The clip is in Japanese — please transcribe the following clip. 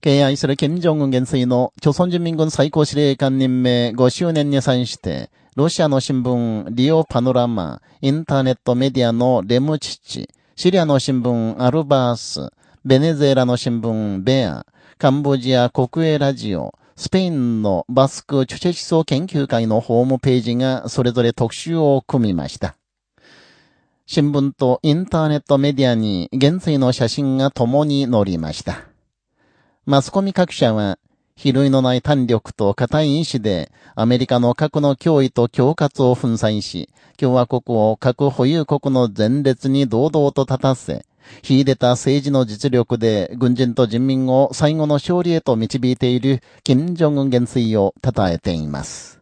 敬愛する金正恩元帥の朝鮮人民軍最高司令官任命5周年に際して、ロシアの新聞リオパノラマ、インターネットメディアのレムチチ、シリアの新聞アルバース、ベネズエラの新聞ベア、カンボジア国営ラジオ、スペインのバスクチュチェ思想研究会のホームページがそれぞれ特集を組みました。新聞とインターネットメディアに現在の写真が共に載りました。マスコミ各社は、比類のない胆力と固い意志で、アメリカの核の脅威と恐喝を粉砕し、共和国を核保有国の前列に堂々と立たせ、秀でた政治の実力で軍人と人民を最後の勝利へと導いている金正恩元帥を称えています。